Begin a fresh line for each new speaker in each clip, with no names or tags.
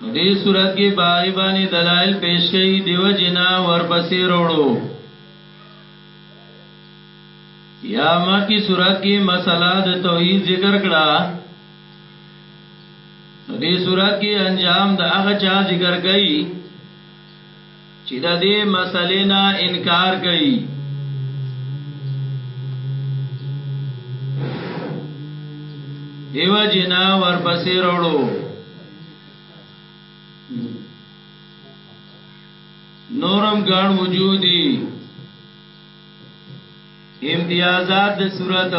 نو دې صورت کې باغی باندې دلایل پیش کړي دیو جنا ورپسې وروړو یا ما کی صورت کې مسله د توحید ذکر کړه نو دې صورت کې انجام د هغه چا ذکر کړي چې د دې مسلې نه انکار کوي دیو جنا ورپسې وروړو نورم ګڼ وجودي امتیازات د صورت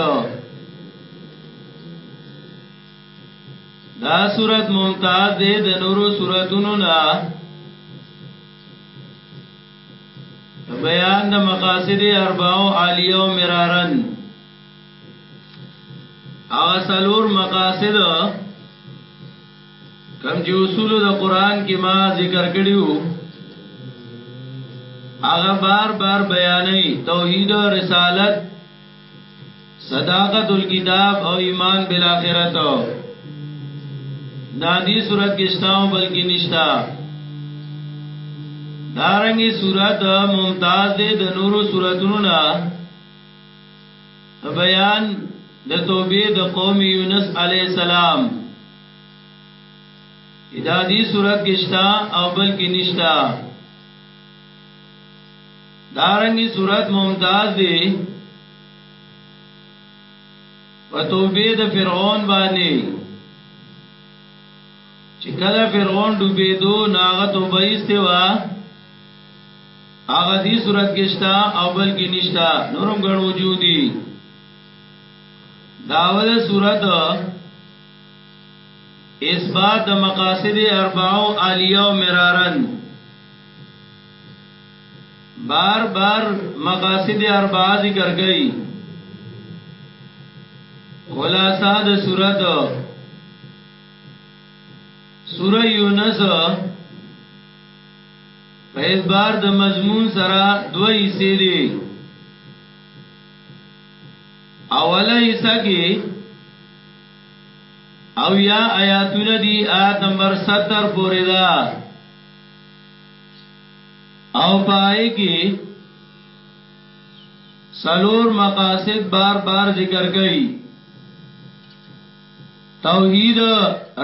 دا صورت ممتاز دی د نورو صورتونو نه بیان د مقاصد اربعو عالیو مرارن هغه سلور مقاصد کم چې اصول د قران کې ما ذکر کړیو هغه بار بار بیانې توحید او رسالت صداقت الكتاب او ایمان بالاخره ته دا دې صورت کې شتاو بلکې نشتا دارنګي صورت ممتاز دې د نورو صورتونو نه بیان د توبې د قوم یونس علی السلام دا دې صورت کې شتا او بلکې نشتا دارنګي صورت ممتاز دی په توبې د فرعون باندې چې کله فرعون ډوبې دو ناغه توبه ایسته وا هغه دې صورت کې شتا او بل کې نشتا نورم ګڼ وجودي داول صورت اثبات د مقاصد اربعو عالیه او مرارن بار بار مقاصد اربعه ذکر کړي خلاصہ د صورت سورہ یونس په اعتبار د مضمون سره دوه حصے دي اوله حصہ کې او یا آیاتونه دي آیت نمبر 70 پورې ده او پای کې سلور مقاصد بار بار ذکر کړي توحید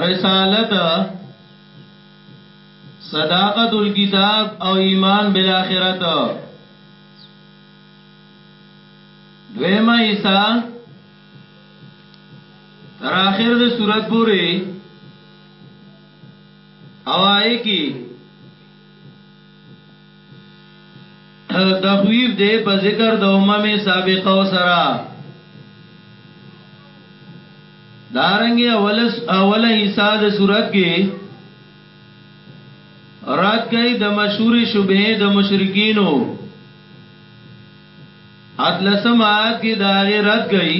رسالت صداقت الكتاب او ایمان بالاخره دویمه ایسا تر آخر د صورت پوری او آئے کی تخویف دے په ذکر د امم سابقه و سرا دارنگی اولس اول حصہ د صورت کی رات کئی د مشهور شبه د مشرکینو اتلسم آیات کی داغی رات کئی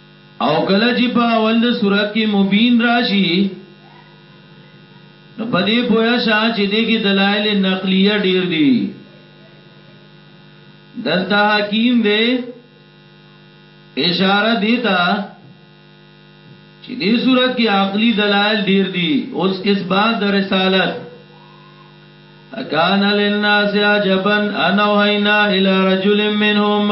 او کله چې په اول د سورات کې مبین راشي نو په دې پویا شاه چې دې کې دلایل نقلیه ډیر دي دلته حکیم دې اشاره دیتا چې دې صورت کې عقلی دلایل ډیر دي اوس اس بعد د رسالت اکان للناس عجبا انوهینا الى رجل منهم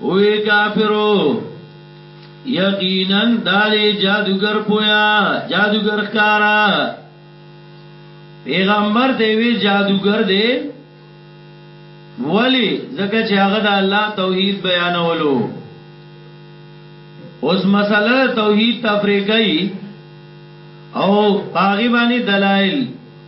اوی کافرو یقینا داری جادوگر پویا جادوگر کارا پیغمبر دی وی جادوگر دی ولی زکه چې هغه د الله توحید بیانولو اوس مسله توحید تفریقی او پاغي باندې دلایل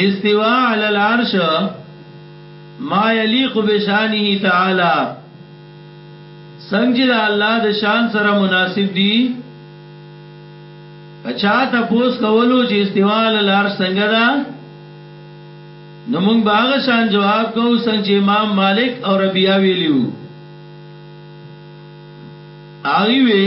استوا علی العرش ما یلیق بشانه تعالی څنګه د الله د شان سره مناسب دي اچھا تاسو کولو چې استوا علی العرش څنګه ده نو موږ باغ شان جواب کو څنګه چې امام مالک او ربیعه ویلیو آغی وی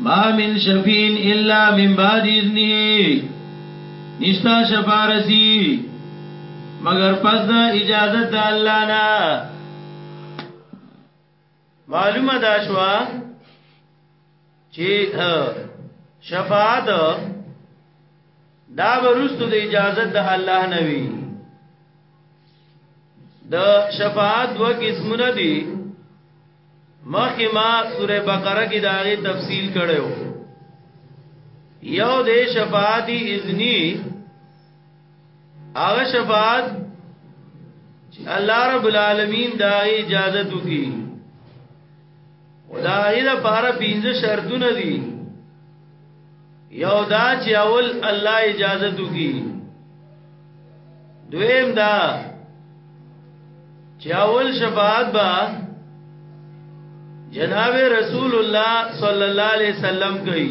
ما من شفین الا من بعد اذنه نشتا شفارسی مگر پس دا اجازه د الله نه معلومه دا شوا چې شفاعت دا ورستو د اجازه د الله نه وی د شفاعت دوه قسمونه دي مخکې ما سوره بقره کې دا غي تفصیل کړو یو د شفاعت اذنی هغه شفاعت چې الله رب العالمین دا اجازه دوی خدای له پاره پینځه شرطونه دي یو دا چې اول الله اجازه دوی دویم دا چې اول شفاعت با جناب رسول الله صلی الله علیه وسلم کوي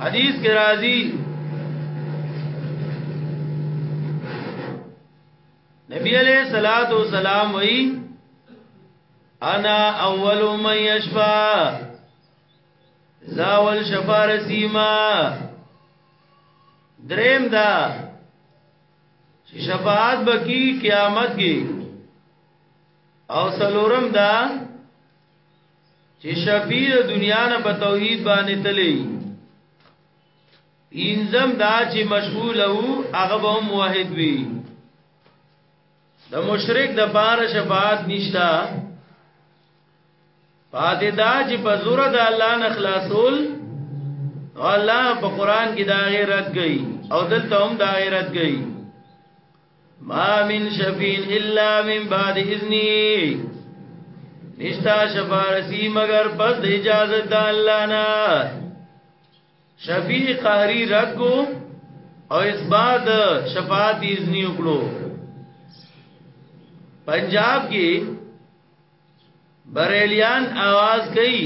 حدیث کې راځي نبی علیہ الصلات والسلام وی انا اول من یشفا زاول شفارسی ما دریم دا چې شفاعت بکی قیامت کې او سلورم دا چې شفیع دنیا نه په توحید باندې تللی انزم دا چې مشغول وو هغه به موحد وي د مشرک د بار شفاعت نشتا پاتې دا چې په زور د الله نه خلاصول او الله په قران کې دا غیرت گئی او دلته هم دا غیرت گئی ما من شفین الا من بعد اذنی نشتا شفارسی مگر پس د اجازه د الله نه شفیع قهری رد کو او اس بعد شفاعت اذنی وکړو پنجاب کې بریلیان आवाज کوي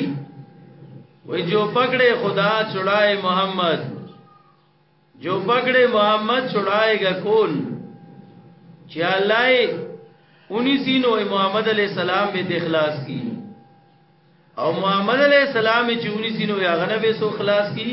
وې جو پکړې خدا چړای محمد جو پکړې محمد چړایګه کول چې الله اونی سینو محمد علی السلام به اخلاص کی او محمد علی السلام چې اونی سینو یا غنبه سو خلاص کی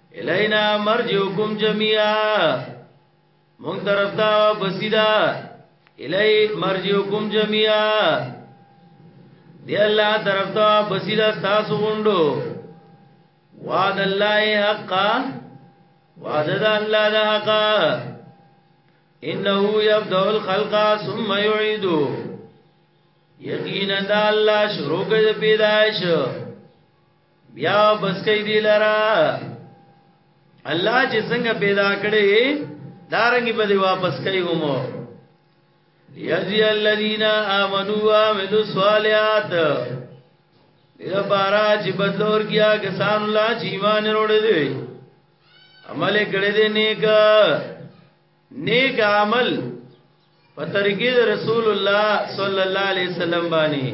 الینا مرجوکم جميعا مونږ طرف ته بسیدا الی مرجوکم جميعا دی الله طرف ته بسیدا تاسو غوندو وعد الله حقا وعد الله ده حقا انه يبدا الخلق ثم يعيده یقینا الله شروع کوي پیدائش بیا بس کوي دی لرا الله چې څنګه پیدا کړي دارنګ به دی واپس کوي هم یجی الذین آمنوا وعملوا الصالحات دغه بارا چې بدلور کیا کسان الله چې ایمان وروړي دی عمل کړي دی نیک نیک عمل په طریقې رسول الله صلی الله علیه وسلم باندې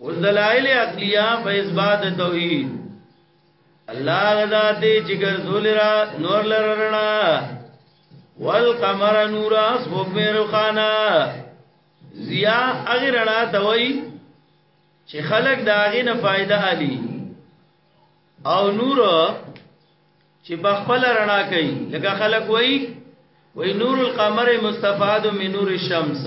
اوس دلائل عقلیه په اثبات توحید الله غزا دې چې ګرځول را نور لرنا والقمر نورا سبوکمیر خانا زیا اغیر رنا دوئی چې خلق دا اغی نه فائدہ علی او نور چې بخپل رنا کوي لکه خلق وای وای نور القمر مستفاد من نور الشمس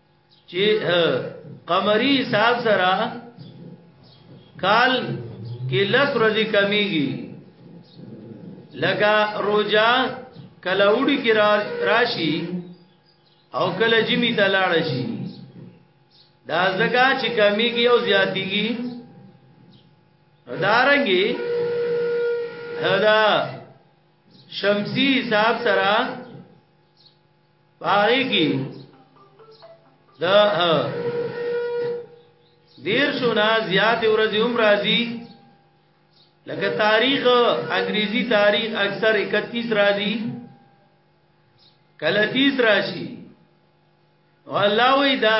چې قمری حساب سره کال کې لس ورځې کمیږي لکه روجا کله وړي کې راشي او کله جمی ته لاړ شي دا زګه چې کمیږي او زیاتیږي دارنګي دا شمسی حساب سره پای کی دا دیر شونا زیات ورځ هم راځي لکه تاریخ انګریزی تاریخ اکثر 31 راځي کله 30 راشي والله وی دا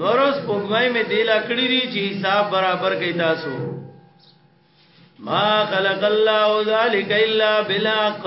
نورس پوګمای می دیلا کړی دی چې حساب برابر کوي تاسو ما خلق الله ذلک الا بالحق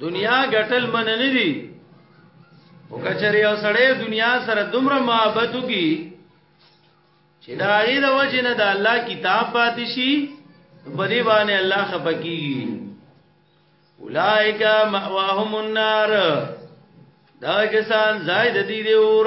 دنیا ګټل من نه دي او کچری او سړی دنیا سره دومره محبت وکي چې دا غي د وجه نه د الله کتاب پاتې شي په دې باندې الله خپکیږي اولائک مأواهم النار دا کسان زائد دي دی اور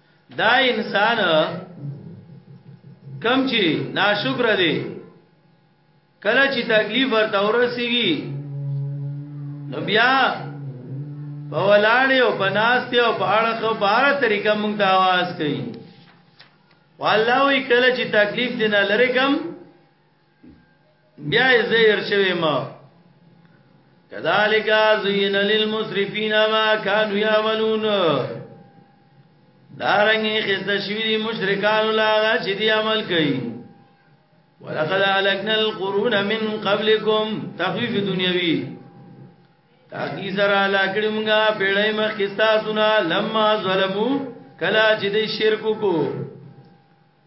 دا انسان کم چې ناشکر دی کله چې تکلیف ورته ورسیږي نو بیا په ولاړې او په ناستې او په اړه خو بار طریقه مونږ ته आवाज کوي والله وی کله چې تکلیف دینه لری کم بیا یې زیر شوی ما کذالک زین للمسرفین ما كانوا يعملون دارنګي خسته شوی دي مشرکان لا چې دي عمل کوي ولقد علقنا القرون من قبلكم تخفيف دنیوي تاکي سره لا کړمږه پیړې مخ کستا سنا لما ظلمو کلا چې دي شرک کو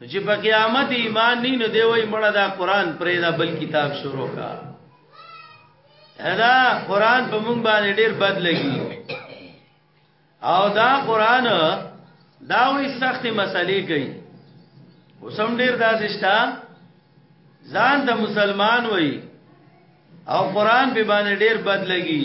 نو چې په قیامت ایمان نه نو دی وای مړه دا قران پرې دا بل کتاب شروع کا دا قران په مونږ باندې ډیر بد لګي او دا قران دا وې سخت مسلې کوي وسم ډیر داسې شتا ځان د مسلمان وای او قران به باندې ډیر بد لګي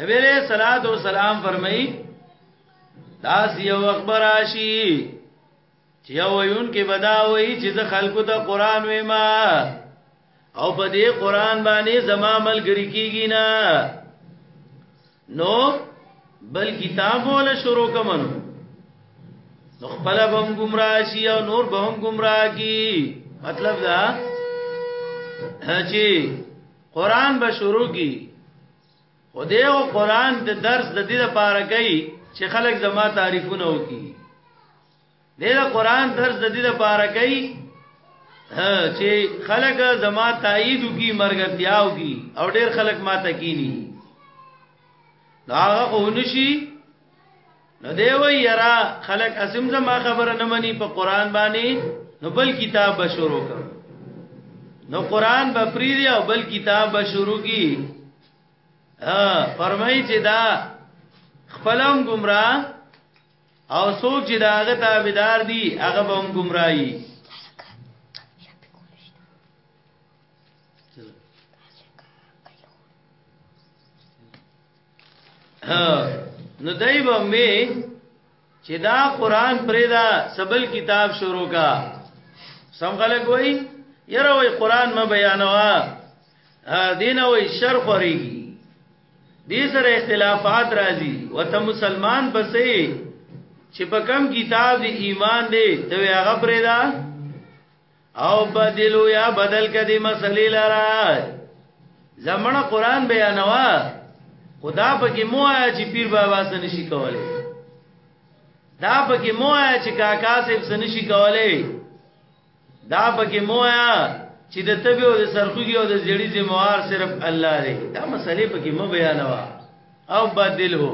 نبی علیہ الصلوۃ والسلام فرمایي دا یو اخبار راشي چې یو ویون کې بدا وایي چې زه خلکو ته قران وېما او په دې قران باندې زما ملګری کیږي نه نو بل کتاب ولا شروع کمنو نو خپل به هم گمراه شي او نور به هم گمراه کی مطلب دا چې قران به شروع کی خو دیو قران د درس د دې لپاره کوي چې خلک زما تعریفونه وکي دغه قران درس د دې لپاره کوي چې خلک زما تایید وکي مرګتیا وکي او ډیر خلک ما تکینی دا هغه اونشي نو دی وی یرا خلق اسم زما خبره نه مني په قران باندې نو بل کتاب به شروع کړ نو قران به پری دی او بل کتاب به شروع کی ها فرمای چې دا خپلم گمراه او څوک چې داغه تابعدار دي هغه به هم گمراهي نو دای به می چې دا قران پرې دا سبل کتاب شروع کا سم خلک وای یره وای قران ما بیانوا دینه وای شر خوريږي دې سره اختلافات راځي وته مسلمان بسې چې په کم کتاب دی ایمان دی ته هغه پرې دا او بدلو یا بدل کدی مسلی لرا زمانه قران بیانوا خدا پکې مو آیا چې پیر بابا سره نشي کولای دا پکې مو آیا چې کاکا صاحب سره نشي کولای دا پکې مو آیا چې د تبي او د سرخوږي او د زړی ذمہار صرف الله دی دا مسلې پکې مو بیانوا او بدل هو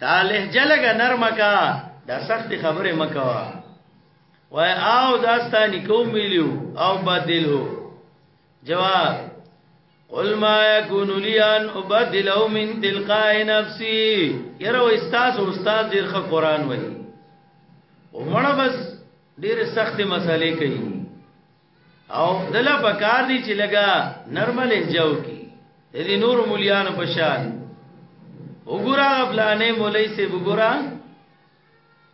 تعالی جلګه نرمه کا دا سخت خبره مکوا وای او داستا نکو ملیو او بدل هو جواب قل ما يكون لي ان ابدله من تلقاء نفسي يرو استاد استاد ډیر ښه قران وایي ومړه بس ډیر سخت مسالې کوي او دلا پکار دي چې لګا نرمل جاو کی دې نور مليان په شان وګورا فلانه مولای سي وګورا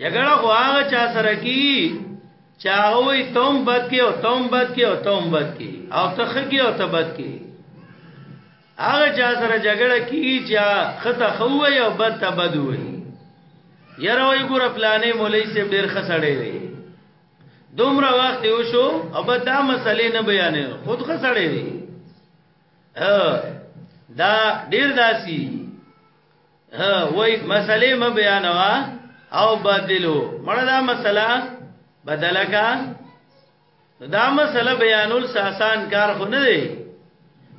جګړه خو هغه چا سره کی چا وای تم بد کې او تم بد کې او تم بد کې او تخ کې او تبد کې هغه چا سره جګړه کی چا خطه خو وای او بد تبد وای یره وای ګور پلانې مولای سي ډیر خسړې وي دومره وخت یو شو او بد دا مسلې نه بیانې خود خسړې وي دا ډیر داسي ها وای مسلې م بیانوا او بدلو مړه دا مسله بدلکا دا مسله بیانول ساسان کار خو نه دی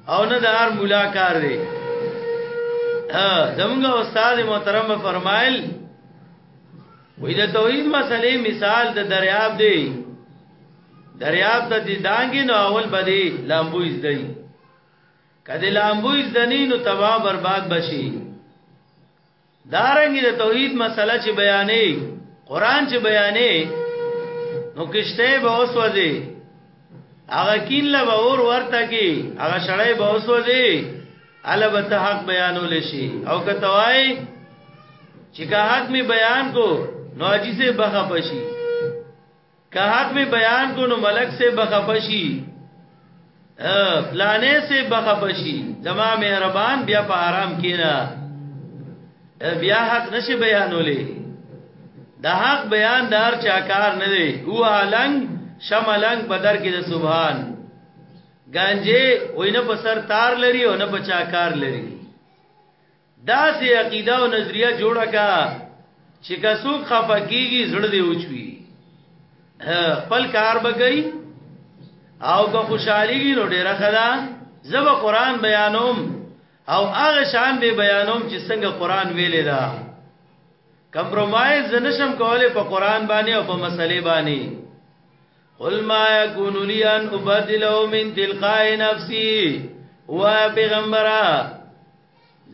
او نه دار مولا کار دی زمونږ استاد محترم فرمایل وې د توحید مسلې مثال د دریاب دی دریاب ته دي دانګي نو اول بدی لامبو زدای که د لامبوی زدنی نو تبا برباد بشي دارنګ د توحید مسله چې بیانې قران چې بیانې نو کشته به اوسوځي هغه کین له اور ورته کی هغه شړای به اوسوځي الا به ته حق بیانول شي او که توای چې که حق می بیان کو نو اجي سه بخا پشي که حق می بیان کو نو ملک سے بخفشی پلانې سے بخفشی زما مهربان بیا په آرام کینا بیا حق نشي بیانولې د حق بیان دار چا کار نه دی او علنګ شملنګ بدر کې د سبحان گانجه وینه په سر تار لري او نه په چا کار لري داسې عقیده او نظریه جوړه کا چې که څوک خفه کیږي زړه دی اوچوي خپل کار بګي او که خوشحاليږي نو ډیره خدا زب قران بیانوم او هغه شان به بیانوم چې څنګه قران ویلې دا کمپرمایز نشم کوله په قران باندې او په مسلې باندې قل ما يكون لي ان ابدله من تلقاء نفسي و پیغمبره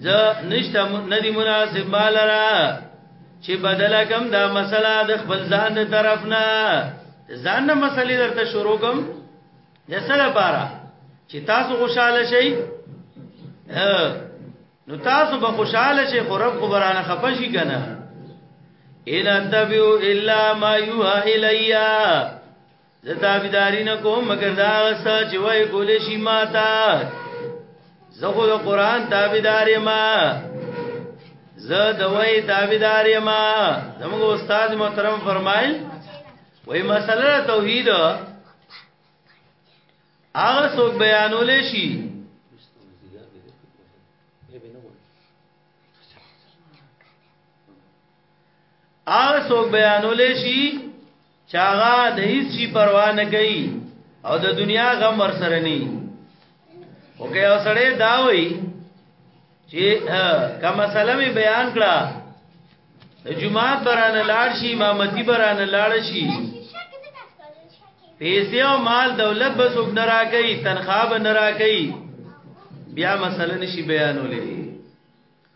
ز نشته ندی مناسب بالرا چې بدل کم دا مسله د خپل ځان طرف نه ځان نه مسلې درته شروع کوم د سره بارا چې تاسو خوشاله شئ نو تاسو به خوشاله شئ خو رب خبرانه خپشي کنه ان اتبعو الا ما یوها الیا زه تابعداري نه کوم مګر دا غسا چې وای کول شي ماتا زه خو د قران تابعدار یم زه د وای تابعدار یم زموږ استاد محترم فرمایل وای مسله توحید هغه څوک بیانول شي هغه څوک بیانول شي چې هغه د هیڅ شي پروا نه کوي او د دنیا غم ور سره نه او که یو سړی دا وایي چې کوم مسله می بیان کړه جمعات برانه لاړ شي امامتی برانه لاړ شي پیسې او مال دولت به څوک نه راکړي تنخواه به نه راکړي بیا مسله نشي بیانولې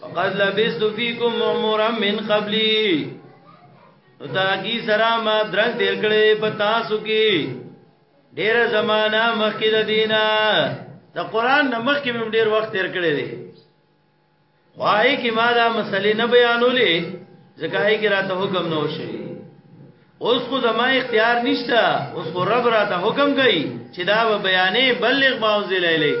فقد لبست فيكم عمرا من قبلي نو تاکی سرا ما درس دیر کړي په تاسو کې ډیر زمانہ مخکې د دینه د قران نه مخکې مم ډیر وخت تیر کړي دي وای کی ما دا مسلې نه بیانولې ځکه یې کې راته حکم نه وشي اوس خو زما اختیار نشته اوس خو رب راته حکم کوي چې دا بیانې بلغ ما انزل الیک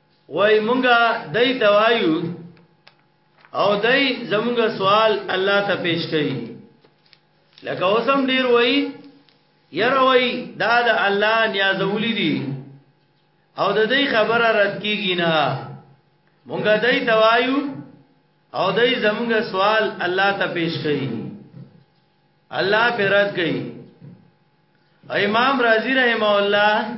وای مونږه دای توایو او دای زمونږه سوال الله ته پیش کړي لکه اوسم ډیر وای ير وای دا د الله نیازولی دي او د دې خبره رد کیږي نه مونږه دای توایو او دای زمونږه سوال الله ته پیش کړي الله پر رد کړي امام رازی رحمه الله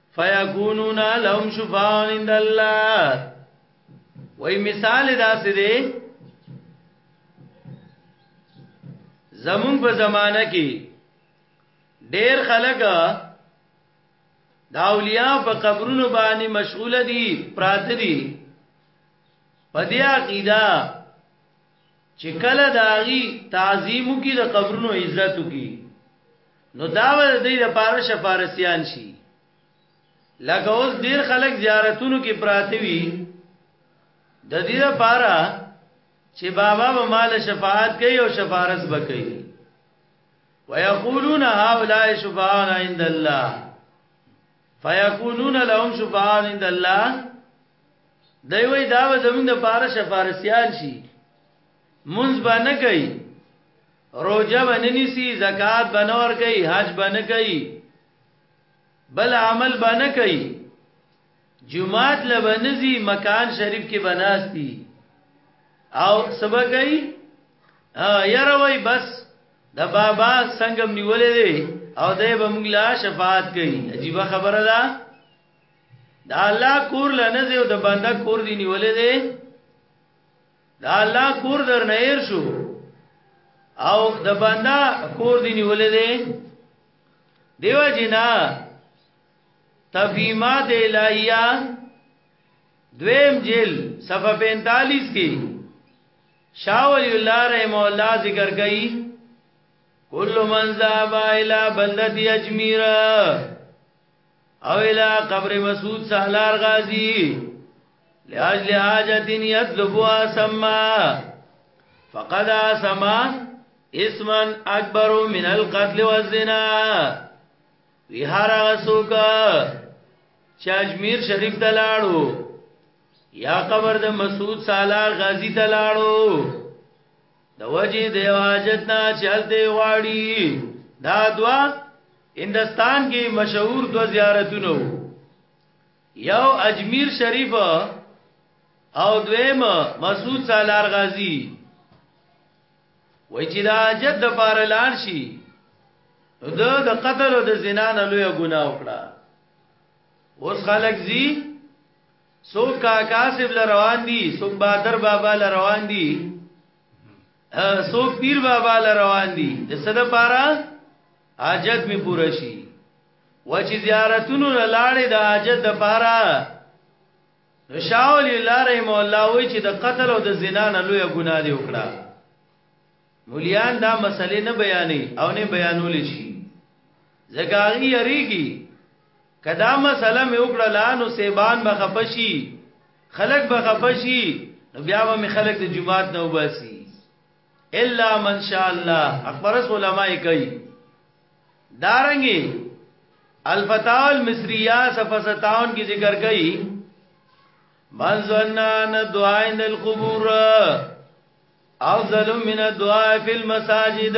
فیکونون لهم شفاعون عند الله وای مثال داسې دی زمون په زمانہ کې ډېر خلک دا اولیاء په قبرونو باندې مشغول دي پراته دي په دې عقیده چې کله داغي تعظیم کی د قبرونو عزت کی نو دا به د دې لپاره شفارسیان شي لکه اوس ډیر خلک زیارتونو کې پراته وي د دې لپاره چې بابا به مال شفاعت کوي او شفارس به کوي ويقولون هؤلاء شفعاءنا عند الله فیکونون لهم شفاعا عند الله دی وی دا به زمونږ د پاره شفارسیان شي منځ به نه کوي روزه به نه نیسي زکات به نه ور کوي حج به نه کوي بل عمل به نه کوي جمعات لبنزي مکان شریف کې بناستی او سبا کوي یاره وای بس د بابا څنګه نیولې دی او دې به موږ لا شفاعت کوي عجیب خبره ده دا الله کور لنه دی او د بنده کور دی نیولې دی دا الله کور در نه هیر شو او د بنده کور دی نیولې دی دیو جنا تفیمات الہیہ دویم جیل صفحہ 45 کی شاه ولی الله رحمه الله ذکر کوي کل من ذهب الى بلدت اجمیر او الى قبر مسعود سالار غازی لاجل حاجت یطلبها سما فقد سما اسما اکبر من القتل والزنا وی هر هغه څوک چې اجمیر شریف ته لاړو یا قبر د مسعود سالار غازی ته لاړو د وجه د حاجت نه چلته غواړي دا دوا هندستان کې مشهور دو زیارتونه وو یو اجمیر شریف او دویم مسعود سالار غازی وای چې دا حاجت د پاره لاړ شي د د قتل او د زنا نه لوی ګناه وکړه اوس خلک زی څوک کاکا صاحب روان دي څوک بادر بابا روان دي څوک پیر بابا روان دي د صد پارا حاجت می پوره شي و چې زیارتونو لاړې د حاجت د پارا شاول الله رحم الله وی چې د قتل او د زنا نه لوی ګناه دی وکړه مليان دا مسلې نه بیانې او نه بیانول شي زګاری یریږي که دا مسله مې وکړله نو سیبان به خفه شي خلک به خفه شي نو بیا به مې خلک د جماعت نه وباسي الا من شاء الله اخبرس علماء کوي دارنګي الفتاوى المصريه صفحه 57 کې ذکر کوي من ظنان دعاء عند القبور افضل من الدعاء في المساجد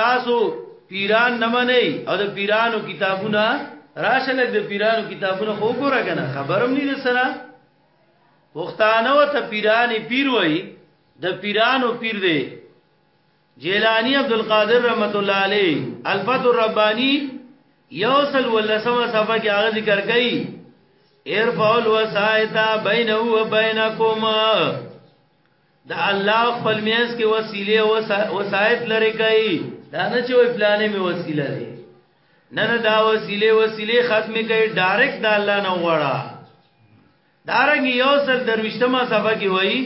تاسو پیران نه منئ او د پیرانو کتابونه راشه لګ د پیرانو کتابونه خو ګوره کنه خبرم نه سره پښتانه او ته پیرانی پیر وای د پیرانو پیر دی جیلانی عبد القادر رحمت الله علیه الفت الربانی یوصل ولسمه صفه کې هغه ذکر کړي ارفعوا الوسائط بينه وبينكم د الله خپل میاس کې وسیله او وسایت لري کوي دا نه چې وی پلانې می وسیله لري نه نه دا وسیله وسیله ختم کوي ډایرکټ د الله نه وړا دارنګ یو سل دروشتمه صفه کې وایي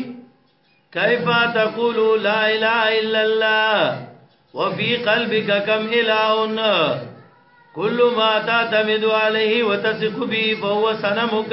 کیف تقول لا اله الا الله وفي قلبك كم اله كل ما تعتمد عليه وتثق به فهو صنمك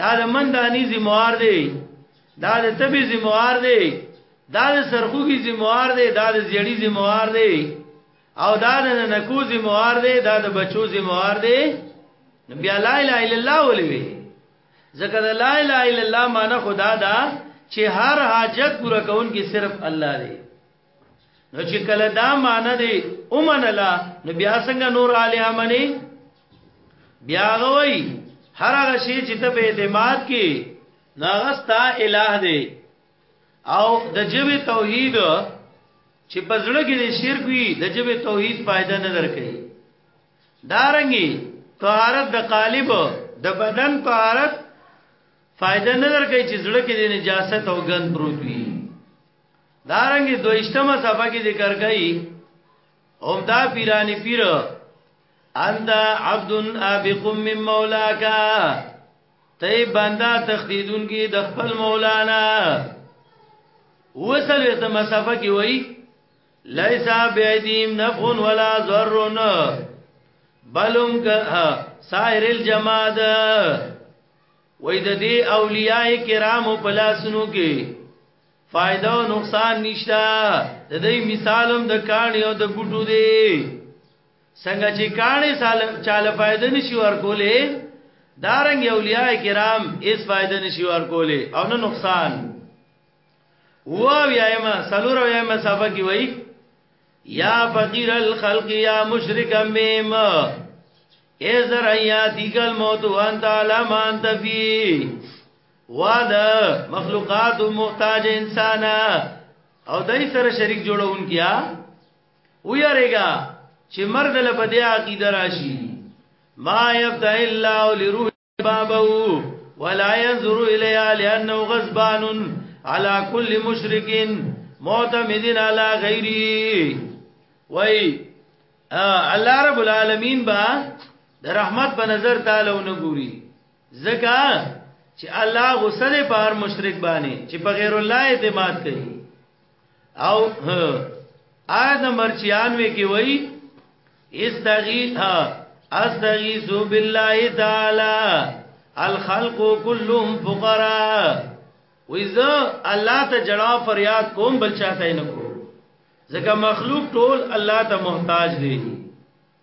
دا د مندانی زموار دی دا د تبی زموار دی دا د سرخوږي زموار دی دا د زیړی زموار دی او دا د نکو زموار دی دا د بچو زموار دی بیا لا اله الا الله ولوي ځکه دا لا اله الا الله معنی خدا دا چې هر حاجت پوره کون کې صرف الله دی نو چې کله دا معنی دی او منلا نو بیا څنګه نور علی امنی بیا غوي هر هغه شی چې ته په اعتماد کې ناغستا الہ دی او د جبه توحید چې پزړه کې د شرک وي د جبه توحید فائدہ نه درکې دارنګي طهارت د قالب د بدن طهارت فائدہ نه درکې چې زړه کې د نجاست او ګند پروت وي دارنګ دویشتمه صفحه کې ذکر کړي او دا پیرانی پیر انت عبد ابق من مولاک ته بندا تخدیدون کې د خپل مولانا وصل ته مسافه کې وای لیسا بیدیم نفون ولا ضرون بلم که سائر الجماد وای د دې اولیاء کرام په لاسونو کې فائدہ او نقصان نشتا د دې مثالم د کانی او د بوټو دی څنګه چې کانی چاله فائدہ نشي ورکولې دارنګ اولیاء کرام اس فائدہ نشي ورکولې او نه نقصان واو یایما سلور یایما صفه کی وای یا فقیر الخلق یا مشرک میم ای زر ایاتی کل موت وانت علمان تفی وانا مخلوقات محتاج انسان او دای سره شریک جوړون کیا و یریګا چې مرد له بدیا عقیده راشي ما یفتح الله لروح بابو ولا ينظر اليها لانه غضبان على كل مشرك معتمد على غيره وای الله رب العالمین با د رحمت په نظر تعالی ونګوري زکا چې الله غصه دې په هر مشرک باندې چې په غیر الله اعتماد کوي او آیت نمبر 96 کې وایي استغیث استغیث بالله تعالی الخلق كلهم فقراء وإذا الله ته جړا فریاد کوم بل چاته نه کوم ځکه مخلوق ټول الله ته محتاج دی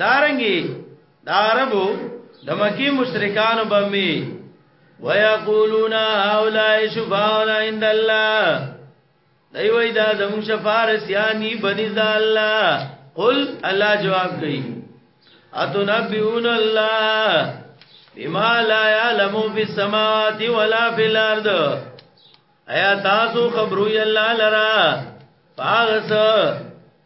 دارنګي دا عربو د مکی مشرکانو بمی ويقولون هؤلاء شفاعنا عند الله دی وای دا زمون شفارس یانی بنی ذا الله قل الله جواب کوي اتنبئون الله بما لا يعلم في السماوات ولا في الارض ایا تاسو خبرو یلا لرا پاغس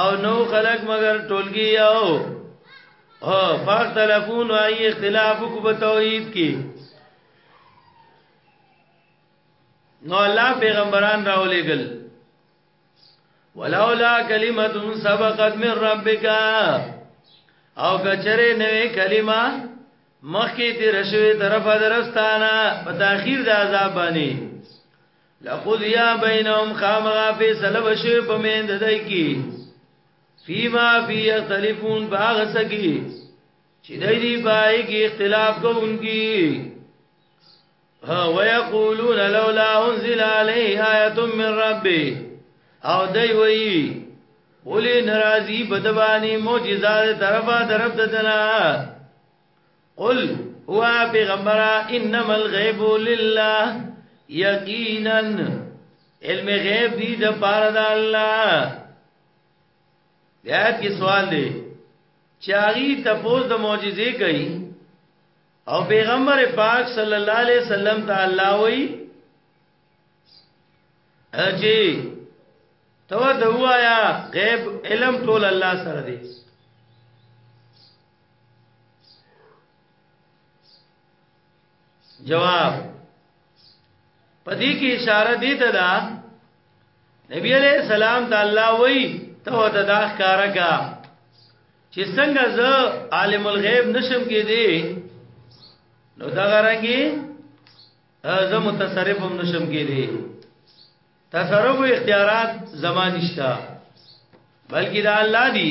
او نو خلق مگر ټولګي یو او فاختلفون ای اختلاف کو په توحید کې نو الله پیغمبران راولېګل ولولا کلمت سبقت من ربک او کچره نوې کلمه مخکې تیر شوی طرف درستانه په تاخير د عذاب باندې لقضیا بینهم خامغا فیصله بشی په مین د دای کی فیما فی یختلفون باغ سکی چې دای دی پای کی اختلاف کوونکی ها ویقولون لولا انزل علیه آیه من ربی او دای وی ولی ناراضی بدبانی معجزات طرفا طرف دتنا قل هو پیغمبر انما الغیب لله یقینا علم غیب دی د پاره د الله بیا کی سوال دی چاغي تپوس د معجزې کوي او پیغمبر پاک صلی الله علیه وسلم ته الله وای اجي تو دوایا غیب علم ټول الله سره دی جواب پدې کې اشاره دي ته دا نبی عليه السلام ته الله وای ته ته دا ښکارا کا چې څنګه زه عالم الغیب نشم کې دي نو دا غرانګي زه متصرف هم نشم کې دي تصرف اختیارات زمانشتا بلکې دا الله دی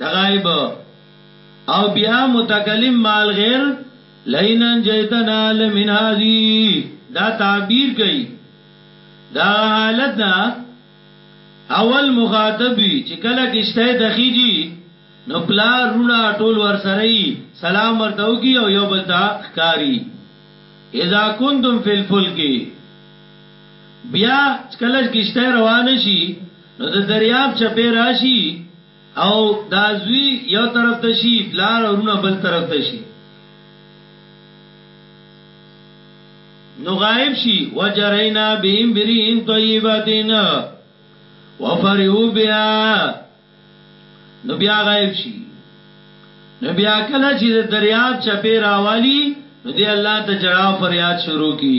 دغایب او بیا متکلم مال غیر لینن جیتنا لمن هذه دا تعبیر کوي دا حالت نه اول مخاطب وی چې کله کشته دخیږي نو پلا رونا ټول ور سره ای سلام ورته وکي او یو بل ته ښکاری اذا کنتم فی الفلک بیا کله کشته روان شي نو د دریاب چپې راشي او دا زوی یو طرف ته شي پلار او رونه بل طرف ته شي نو غائب شي وجرینا بهم برین طیبتین وفرحوا بها نو بیا غائب شي نو بیا کله چې د دریاب چپې راوالي نو دی الله ته جړاو فریاد شروع کی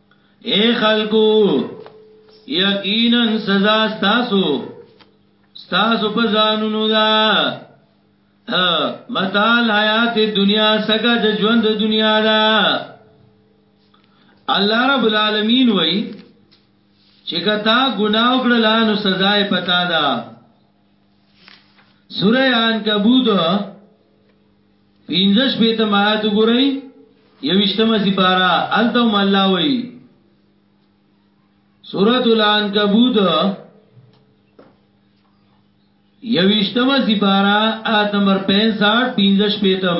اے خلکو یقینا سزا تاسو تاسو په ځانونو دا متال حیات دنیا سګه د ژوند دنیا دا الله رب العالمین وای چې کتا ګناو کړل نو سزا یې پتا ده سورہ عنکبوت پنځه شپېتم آیات وګورئ یوشتمه سپاره الته هم الله وایي سورۃ العنکبوت یوشتمه سپاره آیت نمبر 65 پنځه شپېتم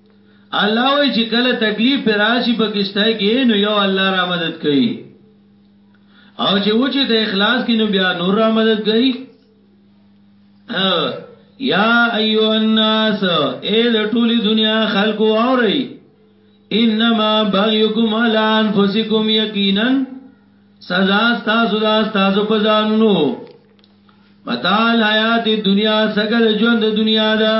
الله وای چې کله تکلیف راشي په کشته کې نو یو الله را مدد کوي او چې و چې د اخلاص کې نو بیا نور را مدد کوي یا ایو الناس اے د ټولي دنیا خلکو اوري انما بغيكم على انفسكم یقینا سزا تاسو دا تاسو په ځانونو متال حیات دنیا سګل ژوند دنیا دا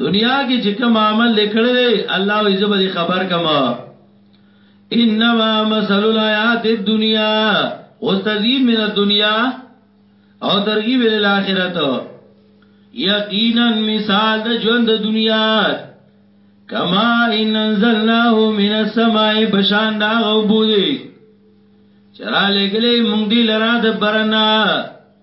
دنیا کې چې کوم عمل لیکل الله یې زبر خبر کما انما مثل الحیات الدنیا واستزید من الدنیا او ترغیب ال اخرت یقینا مثال د ژوند د دنیا کما ان انزلناه من السماء بشان دا غوبودی چرا لګلې مونږ دی لرا د برنا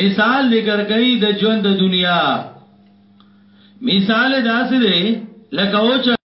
مثال ذکر کوي د ژوند د دنیا مثال داسې دی لکه اوچ